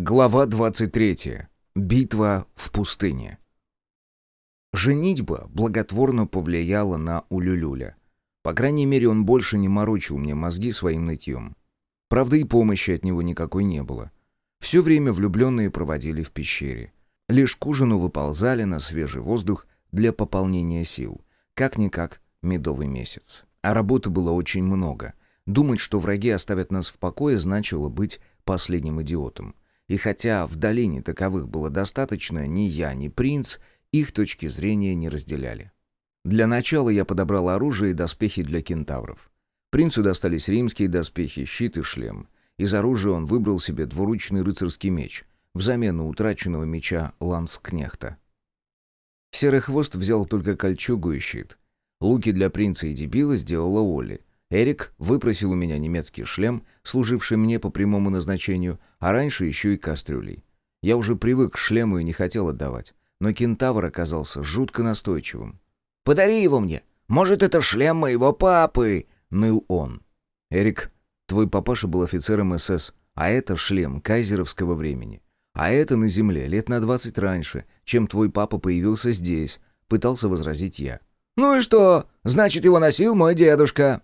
Глава 23. Битва в пустыне. Женитьба благотворно повлияла на Улюлюля. По крайней мере, он больше не морочил мне мозги своим нытьем. Правда, и помощи от него никакой не было. Все время влюбленные проводили в пещере. Лишь к ужину выползали на свежий воздух для пополнения сил. Как-никак медовый месяц. А работы было очень много. Думать, что враги оставят нас в покое, значило быть последним идиотом. И хотя в долине таковых было достаточно, ни я, ни принц их точки зрения не разделяли. Для начала я подобрал оружие и доспехи для кентавров. Принцу достались римские доспехи, щит и шлем. Из оружия он выбрал себе двуручный рыцарский меч, взамен утраченного меча ланскнехта. Серый хвост взял только кольчугу и щит. Луки для принца и дебила сделала Олли. Эрик выпросил у меня немецкий шлем, служивший мне по прямому назначению, а раньше еще и кастрюлей. Я уже привык к шлему и не хотел отдавать, но кентавр оказался жутко настойчивым. «Подари его мне! Может, это шлем моего папы!» — ныл он. «Эрик, твой папаша был офицером СС, а это шлем кайзеровского времени. А это на земле лет на двадцать раньше, чем твой папа появился здесь», — пытался возразить я. «Ну и что? Значит, его носил мой дедушка!»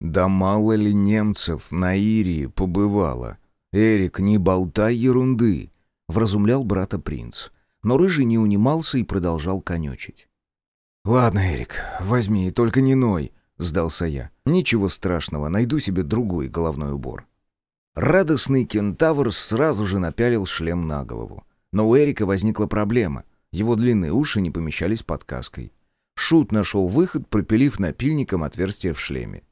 Да мало ли немцев на Ирии побывало. Эрик, не болтай ерунды, вразумлял брата принц. Но рыжий не унимался и продолжал конючить. Ладно, Эрик, возьми, только не ной, сдался я. Ничего страшного, найду себе другой головной убор. Радостный кентавр сразу же напялил шлем на голову. Но у Эрика возникла проблема. Его длинные уши не помещались под каской. Шут нашел выход, пропилив напильником отверстие в шлеме.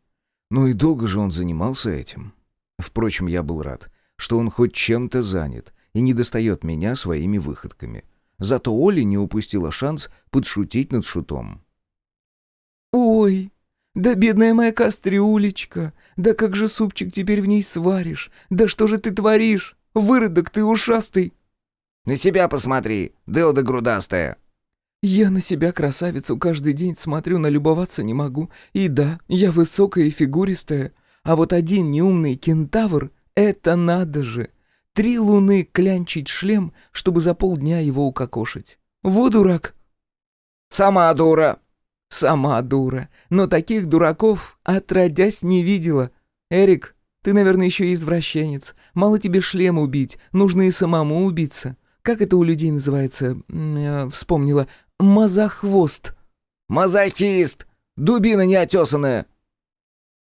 Ну и долго же он занимался этим. Впрочем, я был рад, что он хоть чем-то занят и не достает меня своими выходками. Зато Оля не упустила шанс подшутить над шутом. «Ой, да бедная моя кастрюлечка! Да как же супчик теперь в ней сваришь? Да что же ты творишь? Выродок ты ушастый!» «На себя посмотри, дылда грудастая!» Я на себя, красавицу, каждый день смотрю, налюбоваться не могу. И да, я высокая и фигуристая. А вот один неумный кентавр — это надо же. Три луны клянчить шлем, чтобы за полдня его укокошить. Во дурак. Сама дура. Сама дура. Но таких дураков отродясь не видела. Эрик, ты, наверное, еще и извращенец. Мало тебе шлем убить, нужно и самому убиться. Как это у людей называется? Я вспомнила. Мазохвост. Мазохист! Дубина неотесанная!»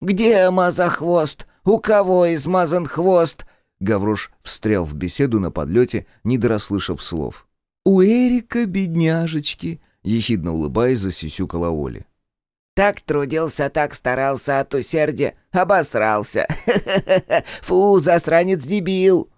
«Где мазохвост? У кого измазан хвост?» Гаврош встрял в беседу на подлете, не дорасслышав слов. «У Эрика бедняжечки», — ехидно улыбаясь, засюсюкала Оли. «Так трудился, так старался от усердия, обосрался. Фу, засранец-дебил!»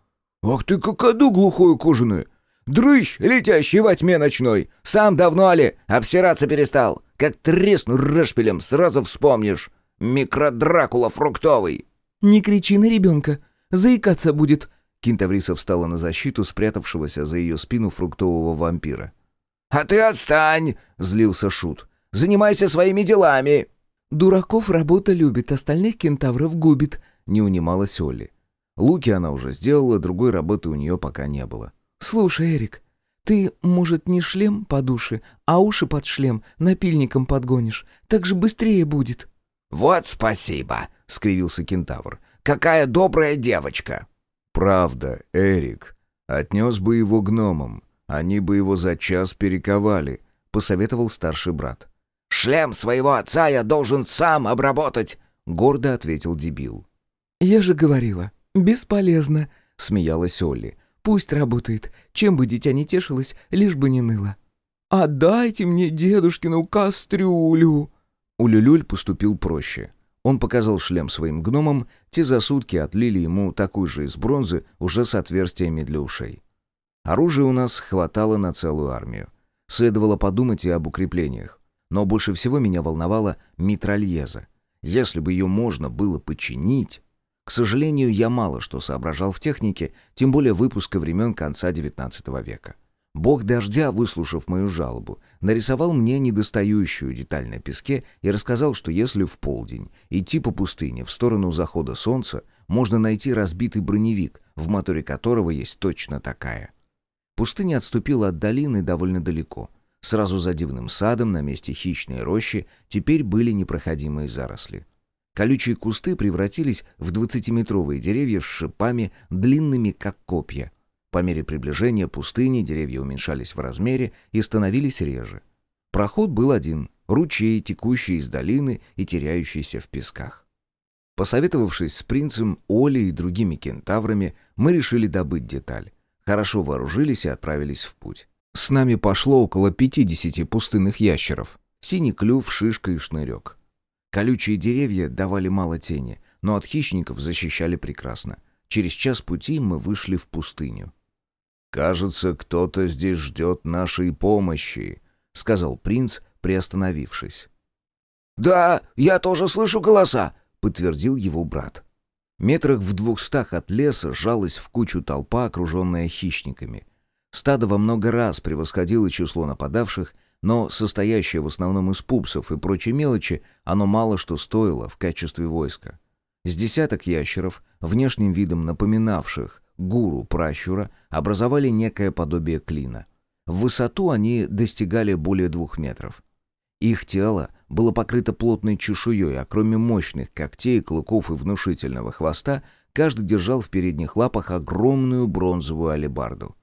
«Ах ты какаду глухую кожаную! Дрыщ, летящий во тьме ночной! Сам давно ли? Обсираться перестал! Как тресну рашпилем, сразу вспомнишь! Микродракула фруктовый!» «Не кричи на ребенка, заикаться будет!» Кинтавриса встала на защиту спрятавшегося за ее спину фруктового вампира. «А ты отстань!» — злился Шут. «Занимайся своими делами!» «Дураков работа любит, остальных кентавров губит», — не унималась Олли. Луки она уже сделала, другой работы у нее пока не было. «Слушай, Эрик, ты, может, не шлем под уши, а уши под шлем напильником подгонишь? Так же быстрее будет». «Вот спасибо», — скривился кентавр. «Какая добрая девочка!» «Правда, Эрик. Отнес бы его гномам. Они бы его за час перековали», — посоветовал старший брат. «Шлем своего отца я должен сам обработать», — гордо ответил дебил. «Я же говорила, бесполезно», — смеялась Олли. Пусть работает, чем бы дитя не тешилось, лишь бы не ныло. «Отдайте мне дедушкину кастрюлю!» У Люлюль поступил проще. Он показал шлем своим гномам, те за сутки отлили ему такой же из бронзы, уже с отверстиями для ушей. Оружия у нас хватало на целую армию. Следовало подумать и об укреплениях. Но больше всего меня волновала митральеза. Если бы ее можно было починить... К сожалению, я мало что соображал в технике, тем более выпуска времен конца XIX века. Бог дождя, выслушав мою жалобу, нарисовал мне недостающую деталь на песке и рассказал, что если в полдень идти по пустыне в сторону захода солнца, можно найти разбитый броневик, в моторе которого есть точно такая. Пустыня отступила от долины довольно далеко. Сразу за дивным садом, на месте хищной рощи, теперь были непроходимые заросли. Колючие кусты превратились в двадцатиметровые деревья с шипами, длинными как копья. По мере приближения пустыни деревья уменьшались в размере и становились реже. Проход был один — ручей, текущий из долины и теряющийся в песках. Посоветовавшись с принцем, Олей и другими кентаврами, мы решили добыть деталь. Хорошо вооружились и отправились в путь. С нами пошло около 50 пустынных ящеров. Синий клюв, шишка и шнырек. Колючие деревья давали мало тени, но от хищников защищали прекрасно. Через час пути мы вышли в пустыню. «Кажется, кто-то здесь ждет нашей помощи», — сказал принц, приостановившись. «Да, я тоже слышу голоса», — подтвердил его брат. Метрах в двухстах от леса сжалась в кучу толпа, окруженная хищниками. Стадо во много раз превосходило число нападавших, но состоящее в основном из пупсов и прочей мелочи, оно мало что стоило в качестве войска. С десяток ящеров, внешним видом напоминавших гуру пращура, образовали некое подобие клина. В высоту они достигали более двух метров. Их тело было покрыто плотной чешуей, а кроме мощных когтей, клыков и внушительного хвоста, каждый держал в передних лапах огромную бронзовую алебарду.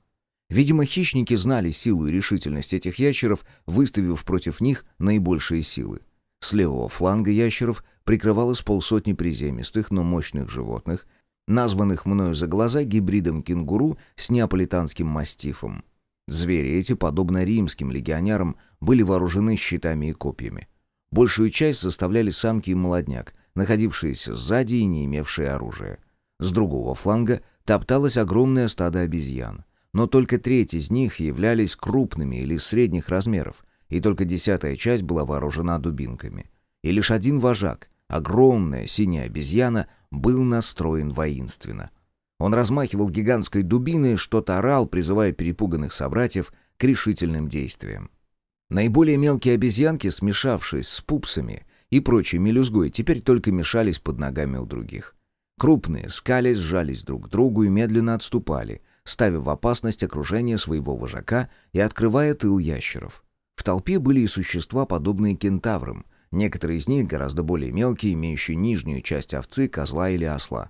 Видимо, хищники знали силу и решительность этих ящеров, выставив против них наибольшие силы. С левого фланга ящеров прикрывалось полсотни приземистых, но мощных животных, названных мною за глаза гибридом кенгуру с неаполитанским мастифом. Звери эти, подобно римским легионерам, были вооружены щитами и копьями. Большую часть составляли самки и молодняк, находившиеся сзади и не имевшие оружия. С другого фланга топталось огромное стадо обезьян но только треть из них являлись крупными или средних размеров, и только десятая часть была вооружена дубинками. И лишь один вожак, огромная синяя обезьяна, был настроен воинственно. Он размахивал гигантской дубиной, что-то орал, призывая перепуганных собратьев к решительным действиям. Наиболее мелкие обезьянки, смешавшись с пупсами и прочей мелюзгой, теперь только мешались под ногами у других. Крупные скались, сжались друг к другу и медленно отступали, ставя в опасность окружение своего вожака и открывая тыл ящеров. В толпе были и существа, подобные кентаврам, некоторые из них гораздо более мелкие, имеющие нижнюю часть овцы, козла или осла.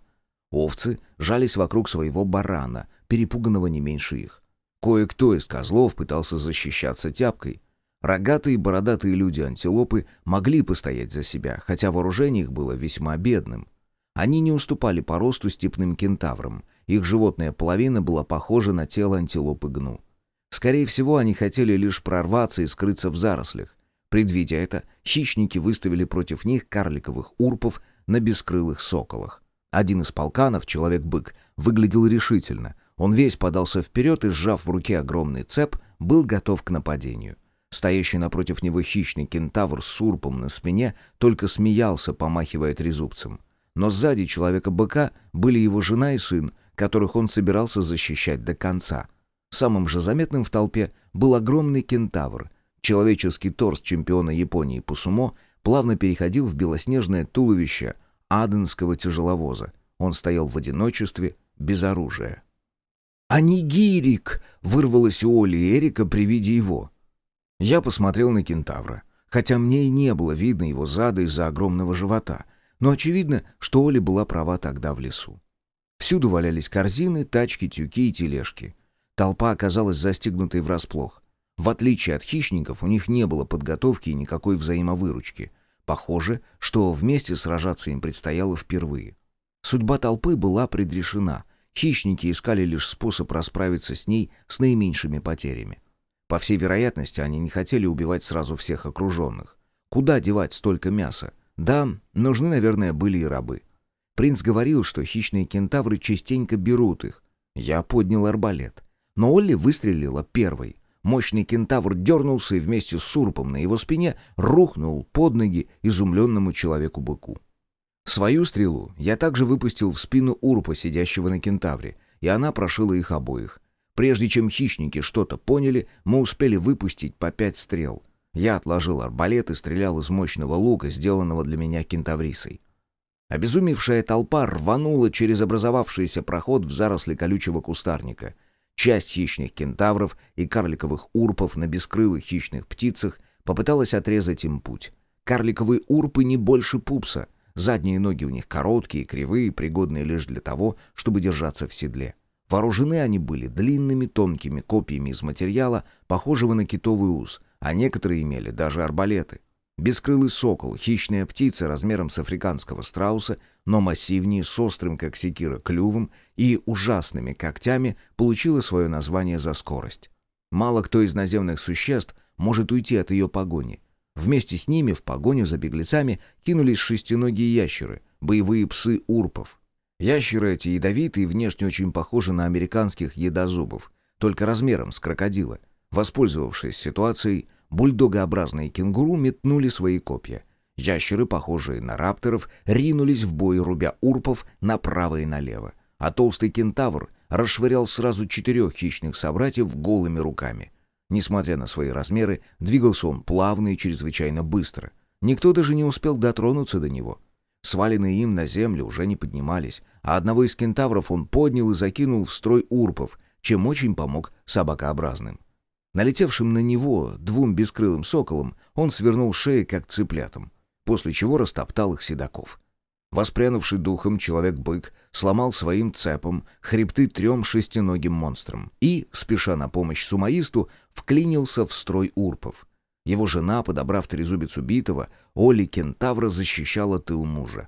Овцы жались вокруг своего барана, перепуганного не меньше их. Кое-кто из козлов пытался защищаться тяпкой. Рогатые бородатые люди-антилопы могли постоять за себя, хотя вооружение их было весьма бедным. Они не уступали по росту степным кентаврам, их животная половина была похожа на тело антилопы гну. Скорее всего, они хотели лишь прорваться и скрыться в зарослях. Предвидя это, хищники выставили против них карликовых урпов на бескрылых соколах. Один из полканов, человек-бык, выглядел решительно. Он весь подался вперед и, сжав в руке огромный цеп, был готов к нападению. Стоящий напротив него хищный кентавр с урпом на спине только смеялся, помахивая трезубцем. Но сзади человека-быка были его жена и сын, которых он собирался защищать до конца. Самым же заметным в толпе был огромный кентавр. Человеческий торс чемпиона Японии по сумо плавно переходил в белоснежное туловище аденского тяжеловоза. Он стоял в одиночестве, без оружия. «Анигирик!» — вырвалось у Оли и Эрика при виде его. Я посмотрел на кентавра, хотя мне и не было видно его зада из-за огромного живота, но очевидно, что Оля была права тогда в лесу. Всюду валялись корзины, тачки, тюки и тележки. Толпа оказалась застигнутой врасплох. В отличие от хищников, у них не было подготовки и никакой взаимовыручки. Похоже, что вместе сражаться им предстояло впервые. Судьба толпы была предрешена. Хищники искали лишь способ расправиться с ней с наименьшими потерями. По всей вероятности, они не хотели убивать сразу всех окруженных. Куда девать столько мяса? Да, нужны, наверное, были и рабы. Принц говорил, что хищные кентавры частенько берут их. Я поднял арбалет. Но Олли выстрелила первой. Мощный кентавр дернулся и вместе с сурпом на его спине рухнул под ноги изумленному человеку-быку. Свою стрелу я также выпустил в спину урпа, сидящего на кентавре, и она прошила их обоих. Прежде чем хищники что-то поняли, мы успели выпустить по пять стрел. Я отложил арбалет и стрелял из мощного лука, сделанного для меня кентаврисой. Обезумевшая толпа рванула через образовавшийся проход в заросли колючего кустарника. Часть хищных кентавров и карликовых урпов на бескрылых хищных птицах попыталась отрезать им путь. Карликовые урпы не больше пупса. Задние ноги у них короткие, кривые, пригодные лишь для того, чтобы держаться в седле. Вооружены они были длинными тонкими копьями из материала, похожего на китовый ус, а некоторые имели даже арбалеты. Бескрылый сокол, хищная птица размером с африканского страуса, но массивнее, с острым, как секира, клювом и ужасными когтями, получила свое название за скорость. Мало кто из наземных существ может уйти от ее погони. Вместе с ними в погоню за беглецами кинулись шестиногие ящеры, боевые псы урпов. Ящеры эти ядовитые и внешне очень похожи на американских едозубов, только размером с крокодила. Воспользовавшись ситуацией, бульдогообразные кенгуру метнули свои копья. Ящеры, похожие на рапторов, ринулись в бой, рубя урпов направо и налево. А толстый кентавр расшвырял сразу четырех хищных собратьев голыми руками. Несмотря на свои размеры, двигался он плавно и чрезвычайно быстро. Никто даже не успел дотронуться до него — Сваленные им на землю уже не поднимались, а одного из кентавров он поднял и закинул в строй урпов, чем очень помог собакообразным. Налетевшим на него двум бескрылым соколам он свернул шеи, как цыплятам, после чего растоптал их седаков. Воспрянувший духом человек-бык сломал своим цепом хребты трем шестиногим монстрам и, спеша на помощь сумаисту, вклинился в строй урпов. Его жена, подобрав трезубец убитого, Оли Кентавра защищала тыл мужа.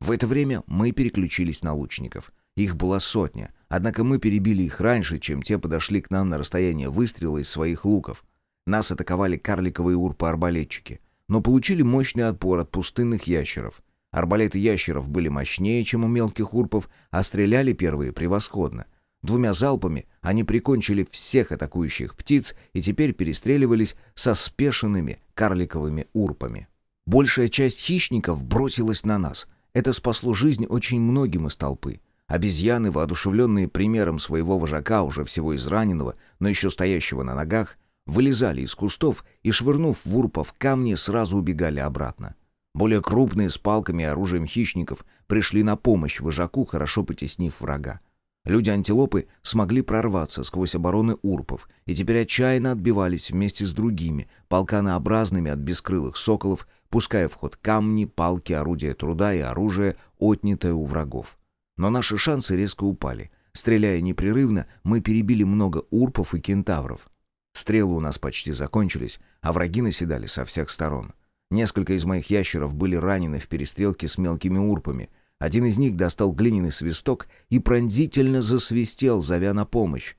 В это время мы переключились на лучников. Их была сотня, однако мы перебили их раньше, чем те подошли к нам на расстояние выстрела из своих луков. Нас атаковали карликовые урпы-арбалетчики, но получили мощный отпор от пустынных ящеров. Арбалеты ящеров были мощнее, чем у мелких урпов, а стреляли первые превосходно. Двумя залпами они прикончили всех атакующих птиц и теперь перестреливались со спешенными карликовыми урпами. Большая часть хищников бросилась на нас. Это спасло жизнь очень многим из толпы. Обезьяны, воодушевленные примером своего вожака, уже всего израненного, но еще стоящего на ногах, вылезали из кустов и, швырнув в урпов камни, сразу убегали обратно. Более крупные с палками и оружием хищников пришли на помощь вожаку, хорошо потеснив врага. Люди-антилопы смогли прорваться сквозь обороны урпов и теперь отчаянно отбивались вместе с другими, полканообразными от бескрылых соколов, пуская в ход камни, палки, орудия труда и оружие, отнятое у врагов. Но наши шансы резко упали. Стреляя непрерывно, мы перебили много урпов и кентавров. Стрелы у нас почти закончились, а враги наседали со всех сторон. Несколько из моих ящеров были ранены в перестрелке с мелкими урпами — один из них достал глиняный свисток и пронзительно засвистел, зовя на помощь.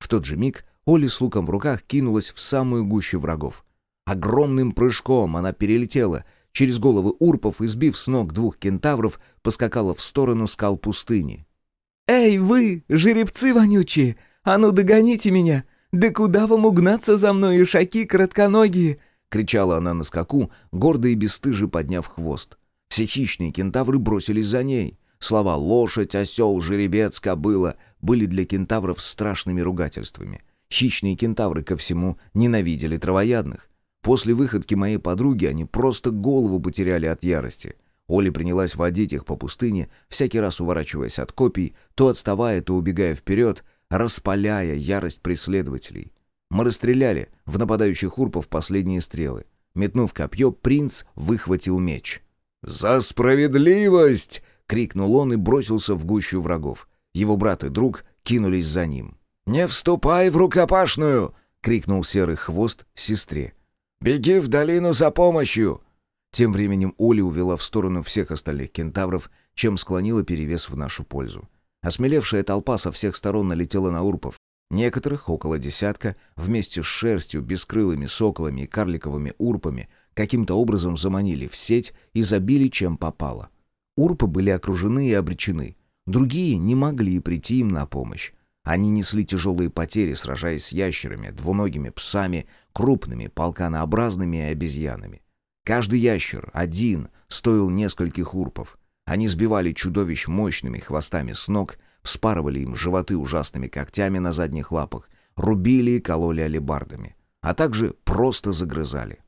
В тот же миг Оля с луком в руках кинулась в самую гущу врагов. Огромным прыжком она перелетела через головы урпов и, сбив с ног двух кентавров, поскакала в сторону скал пустыни. «Эй, вы, жеребцы вонючие! А ну догоните меня! Да куда вам угнаться за мной, ишаки коротконогие?» — кричала она на скаку, гордо и бесстыже подняв хвост. Все хищные кентавры бросились за ней. Слова «лошадь», «осел», «жеребец», «кобыла» были для кентавров страшными ругательствами. Хищные кентавры ко всему ненавидели травоядных. После выходки моей подруги они просто голову потеряли от ярости. Оля принялась водить их по пустыне, всякий раз уворачиваясь от копий, то отставая, то убегая вперед, распаляя ярость преследователей. Мы расстреляли в нападающих урпов последние стрелы. Метнув копье, принц выхватил меч — «За справедливость!» — крикнул он и бросился в гущу врагов. Его брат и друг кинулись за ним. «Не вступай в рукопашную!» — крикнул серый хвост сестре. «Беги в долину за помощью!» Тем временем Оля увела в сторону всех остальных кентавров, чем склонила перевес в нашу пользу. Осмелевшая толпа со всех сторон налетела на урпов. Некоторых, около десятка, вместе с шерстью, бескрылыми соколами и карликовыми урпами, каким-то образом заманили в сеть и забили чем попало. Урпы были окружены и обречены. Другие не могли прийти им на помощь. Они несли тяжелые потери, сражаясь с ящерами, двуногими псами, крупными, полканообразными и обезьянами. Каждый ящер, один, стоил нескольких урпов. Они сбивали чудовищ мощными хвостами с ног, вспарывали им животы ужасными когтями на задних лапах, рубили и кололи алебардами, а также просто загрызали.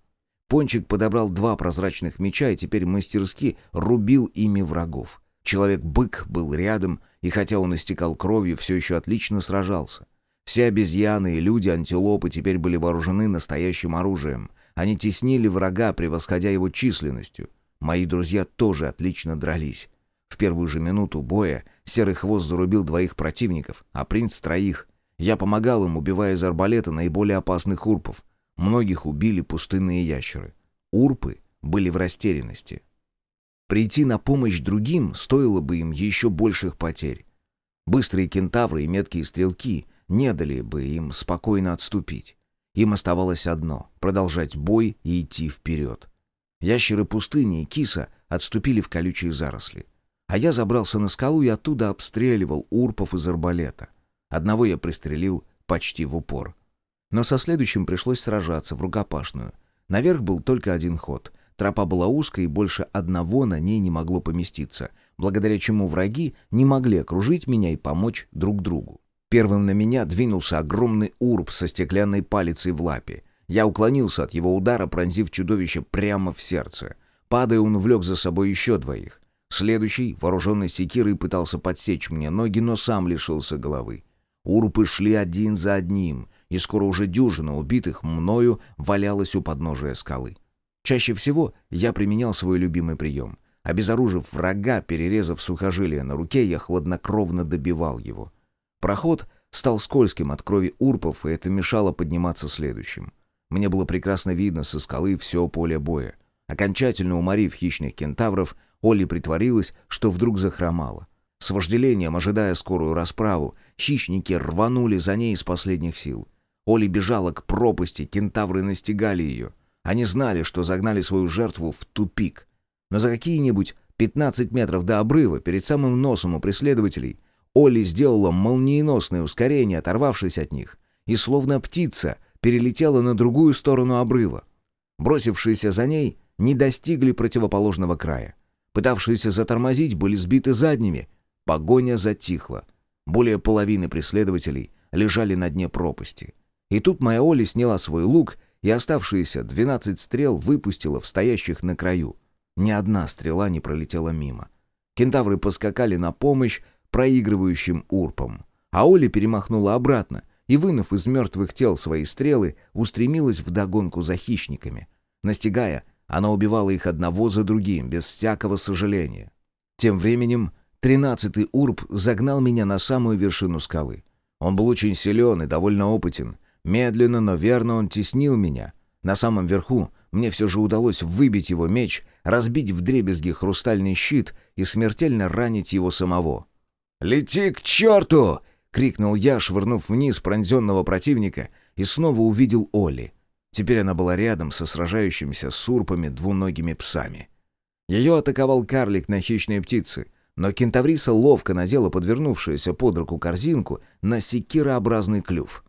Пончик подобрал два прозрачных меча и теперь мастерски рубил ими врагов. Человек-бык был рядом, и хотя он истекал кровью, все еще отлично сражался. Все обезьяны и люди-антилопы теперь были вооружены настоящим оружием. Они теснили врага, превосходя его численностью. Мои друзья тоже отлично дрались. В первую же минуту боя серый хвост зарубил двоих противников, а принц троих. Я помогал им, убивая из арбалета наиболее опасных урпов. Многих убили пустынные ящеры. Урпы были в растерянности. Прийти на помощь другим стоило бы им еще больших потерь. Быстрые кентавры и меткие стрелки не дали бы им спокойно отступить. Им оставалось одно — продолжать бой и идти вперед. Ящеры пустыни и киса отступили в колючие заросли. А я забрался на скалу и оттуда обстреливал урпов из арбалета. Одного я пристрелил почти в упор. Но со следующим пришлось сражаться в рукопашную. Наверх был только один ход. Тропа была узкой, и больше одного на ней не могло поместиться, благодаря чему враги не могли окружить меня и помочь друг другу. Первым на меня двинулся огромный урб со стеклянной палицей в лапе. Я уклонился от его удара, пронзив чудовище прямо в сердце. Падая, он влек за собой еще двоих. Следующий, вооруженный секирой, пытался подсечь мне ноги, но сам лишился головы. Урпы шли один за одним, и скоро уже дюжина убитых мною валялась у подножия скалы. Чаще всего я применял свой любимый прием. Обезоружив врага, перерезав сухожилие на руке, я хладнокровно добивал его. Проход стал скользким от крови урпов, и это мешало подниматься следующим. Мне было прекрасно видно со скалы все поле боя. Окончательно уморив хищных кентавров, Олли притворилась, что вдруг захромала. С вожделением, ожидая скорую расправу, хищники рванули за ней из последних сил. Оли бежала к пропасти, кентавры настигали ее. Они знали, что загнали свою жертву в тупик. Но за какие-нибудь 15 метров до обрыва, перед самым носом у преследователей, Оли сделала молниеносное ускорение, оторвавшись от них, и словно птица перелетела на другую сторону обрыва. Бросившиеся за ней не достигли противоположного края. Пытавшиеся затормозить были сбиты задними. Погоня затихла. Более половины преследователей лежали на дне пропасти. И тут моя Оля сняла свой лук и оставшиеся 12 стрел выпустила в стоящих на краю. Ни одна стрела не пролетела мимо. Кентавры поскакали на помощь проигрывающим урпам. А Оля перемахнула обратно и, вынув из мертвых тел свои стрелы, устремилась вдогонку за хищниками. Настигая, она убивала их одного за другим, без всякого сожаления. Тем временем тринадцатый урб загнал меня на самую вершину скалы. Он был очень силен и довольно опытен. Медленно, но верно он теснил меня. На самом верху мне все же удалось выбить его меч, разбить вдребезги хрустальный щит и смертельно ранить его самого. «Лети к черту!» — крикнул я, швырнув вниз пронзенного противника, и снова увидел Оли. Теперь она была рядом со сражающимися с урпами двуногими псами. Ее атаковал карлик на хищные птицы, но кентавриса ловко надела подвернувшуюся под руку корзинку на секирообразный клюв.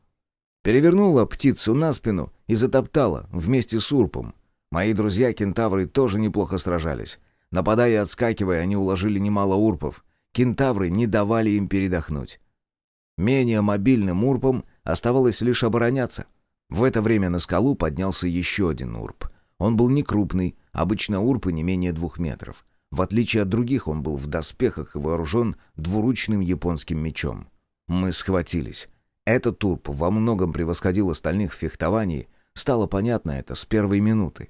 Перевернула птицу на спину и затоптала вместе с урпом. Мои друзья-кентавры тоже неплохо сражались. Нападая и отскакивая, они уложили немало урпов. Кентавры не давали им передохнуть. Менее мобильным урпом оставалось лишь обороняться — в это время на скалу поднялся еще один урп. Он был не крупный, обычно урпы не менее двух метров. В отличие от других, он был в доспехах и вооружен двуручным японским мечом. Мы схватились. Этот урп во многом превосходил остальных в фехтовании. Стало понятно это с первой минуты.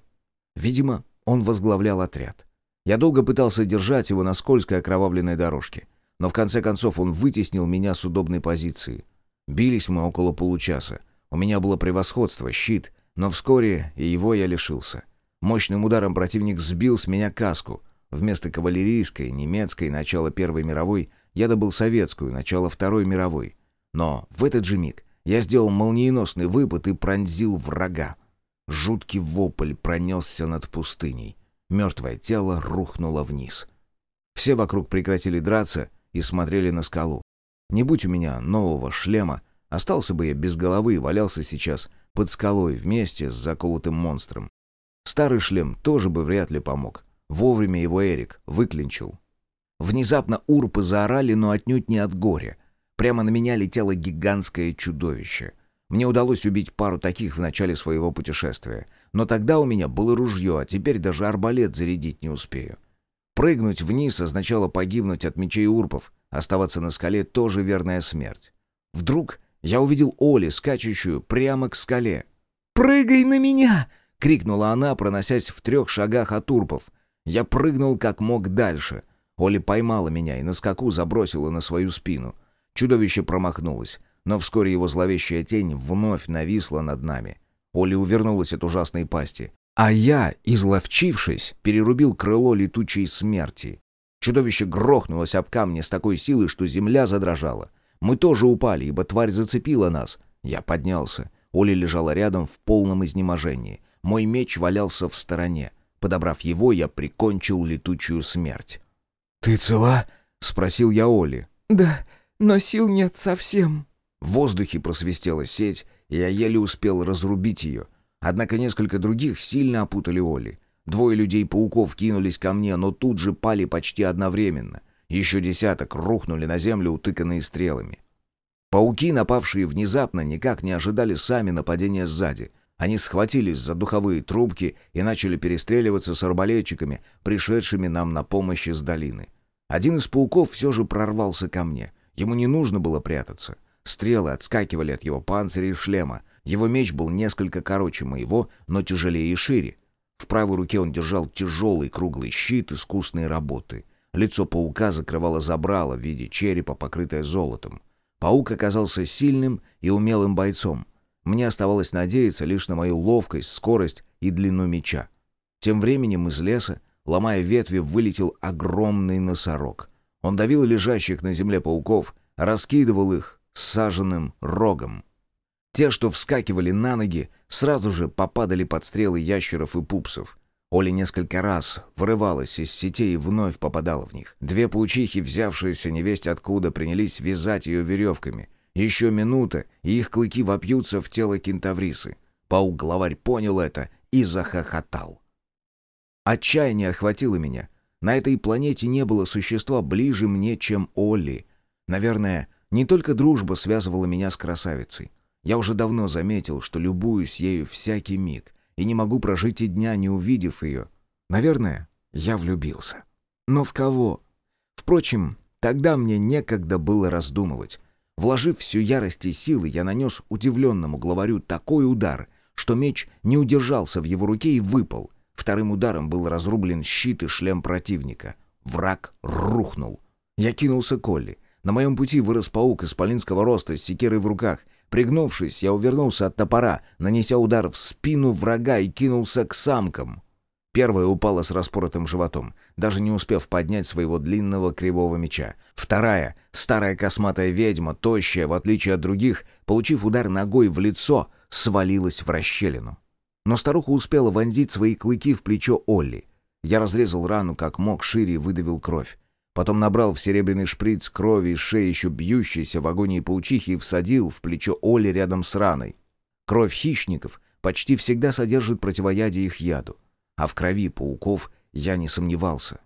Видимо, он возглавлял отряд. Я долго пытался держать его на скользкой окровавленной дорожке. Но в конце концов он вытеснил меня с удобной позиции. Бились мы около получаса. У меня было превосходство, щит, но вскоре и его я лишился. Мощным ударом противник сбил с меня каску. Вместо кавалерийской, немецкой, начала Первой мировой, я добыл советскую, начало Второй мировой. Но в этот же миг я сделал молниеносный выпад и пронзил врага. Жуткий вопль пронесся над пустыней. Мертвое тело рухнуло вниз. Все вокруг прекратили драться и смотрели на скалу. Не будь у меня нового шлема, Остался бы я без головы и валялся сейчас под скалой вместе с заколотым монстром. Старый шлем тоже бы вряд ли помог. Вовремя его Эрик выклинчил. Внезапно урпы заорали, но отнюдь не от горя. Прямо на меня летело гигантское чудовище. Мне удалось убить пару таких в начале своего путешествия. Но тогда у меня было ружье, а теперь даже арбалет зарядить не успею. Прыгнуть вниз означало погибнуть от мечей урпов. Оставаться на скале тоже верная смерть. Вдруг я увидел Оли, скачущую прямо к скале. «Прыгай на меня!» — крикнула она, проносясь в трех шагах от урпов. Я прыгнул как мог дальше. Оли поймала меня и на скаку забросила на свою спину. Чудовище промахнулось, но вскоре его зловещая тень вновь нависла над нами. Оли увернулась от ужасной пасти. А я, изловчившись, перерубил крыло летучей смерти. Чудовище грохнулось об камни с такой силой, что земля задрожала. Мы тоже упали, ибо тварь зацепила нас. Я поднялся. Оля лежала рядом в полном изнеможении. Мой меч валялся в стороне. Подобрав его, я прикончил летучую смерть. «Ты цела?» — спросил я Оли. «Да, но сил нет совсем». В воздухе просвистела сеть, и я еле успел разрубить ее. Однако несколько других сильно опутали Оли. Двое людей-пауков кинулись ко мне, но тут же пали почти одновременно. Еще десяток рухнули на землю, утыканные стрелами. Пауки, напавшие внезапно, никак не ожидали сами нападения сзади. Они схватились за духовые трубки и начали перестреливаться с арбалетчиками, пришедшими нам на помощь из долины. Один из пауков все же прорвался ко мне. Ему не нужно было прятаться. Стрелы отскакивали от его панциря и шлема. Его меч был несколько короче моего, но тяжелее и шире. В правой руке он держал тяжелый круглый щит искусной работы. Лицо паука закрывало забрало в виде черепа, покрытое золотом. Паук оказался сильным и умелым бойцом. Мне оставалось надеяться лишь на мою ловкость, скорость и длину меча. Тем временем из леса, ломая ветви, вылетел огромный носорог. Он давил лежащих на земле пауков, раскидывал их саженным рогом. Те, что вскакивали на ноги, сразу же попадали под стрелы ящеров и пупсов. Оля несколько раз вырывалась из сетей и вновь попадала в них. Две паучихи, взявшиеся невесть откуда, принялись вязать ее веревками — еще минута, и их клыки вопьются в тело кентаврисы. Паук-главарь понял это и захохотал. Отчаяние охватило меня. На этой планете не было существа ближе мне, чем Олли. Наверное, не только дружба связывала меня с красавицей. Я уже давно заметил, что любуюсь ею всякий миг, и не могу прожить и дня, не увидев ее. Наверное, я влюбился. Но в кого? Впрочем, тогда мне некогда было раздумывать. Вложив всю ярость и силы, я нанес удивленному главарю такой удар, что меч не удержался в его руке и выпал. Вторым ударом был разрублен щит и шлем противника. Враг рухнул. Я кинулся к Олли. На моем пути вырос паук исполинского роста с секирой в руках. Пригнувшись, я увернулся от топора, нанеся удар в спину врага и кинулся к самкам. Первая упала с распоротым животом, даже не успев поднять своего длинного кривого меча. Вторая, старая косматая ведьма, тощая, в отличие от других, получив удар ногой в лицо, свалилась в расщелину. Но старуха успела вонзить свои клыки в плечо Олли. Я разрезал рану как мог шире выдавил кровь. Потом набрал в серебряный шприц крови из шеи еще бьющейся в агонии паучихи и всадил в плечо Олли рядом с раной. Кровь хищников почти всегда содержит противоядие их яду а в крови пауков я не сомневался.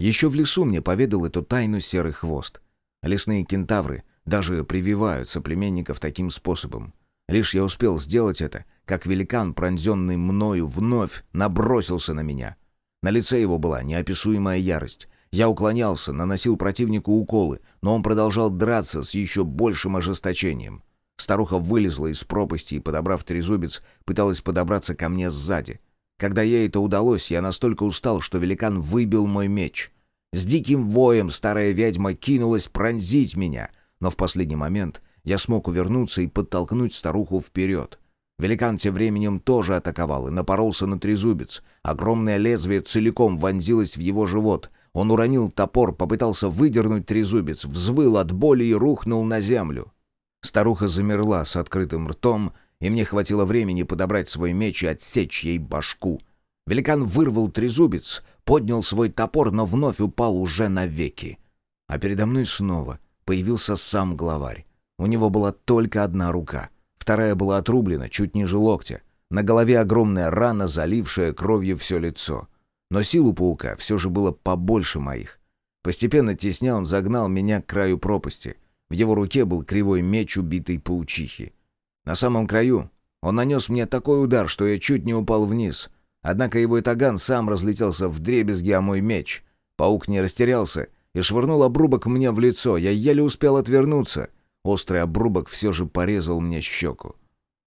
Еще в лесу мне поведал эту тайну серый хвост. Лесные кентавры даже прививают соплеменников таким способом. Лишь я успел сделать это, как великан, пронзенный мною, вновь набросился на меня. На лице его была неописуемая ярость. Я уклонялся, наносил противнику уколы, но он продолжал драться с еще большим ожесточением. Старуха вылезла из пропасти и, подобрав трезубец, пыталась подобраться ко мне сзади. Когда ей это удалось, я настолько устал, что великан выбил мой меч. С диким воем старая ведьма кинулась пронзить меня, но в последний момент я смог увернуться и подтолкнуть старуху вперед. Великан тем временем тоже атаковал и напоролся на трезубец. Огромное лезвие целиком вонзилось в его живот. Он уронил топор, попытался выдернуть трезубец, взвыл от боли и рухнул на землю. Старуха замерла с открытым ртом и мне хватило времени подобрать свой меч и отсечь ей башку. Великан вырвал трезубец, поднял свой топор, но вновь упал уже навеки. А передо мной снова появился сам главарь. У него была только одна рука. Вторая была отрублена, чуть ниже локтя. На голове огромная рана, залившая кровью все лицо. Но силу паука все же было побольше моих. Постепенно тесня он загнал меня к краю пропасти. В его руке был кривой меч убитой паучихи. На самом краю он нанес мне такой удар, что я чуть не упал вниз. Однако его итаган сам разлетелся в дребезги о мой меч. Паук не растерялся и швырнул обрубок мне в лицо. Я еле успел отвернуться. Острый обрубок все же порезал мне щеку.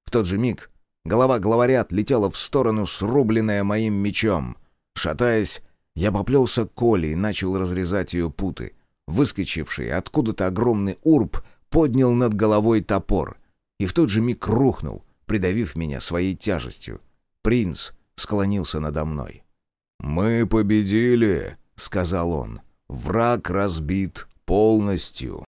В тот же миг голова главарят летела в сторону, срубленная моим мечом. Шатаясь, я поплелся к Коле и начал разрезать ее путы. Выскочивший откуда-то огромный урб поднял над головой топор. И в тот же миг рухнул, придавив меня своей тяжестью. Принц склонился надо мной. «Мы победили», — сказал он. «Враг разбит полностью».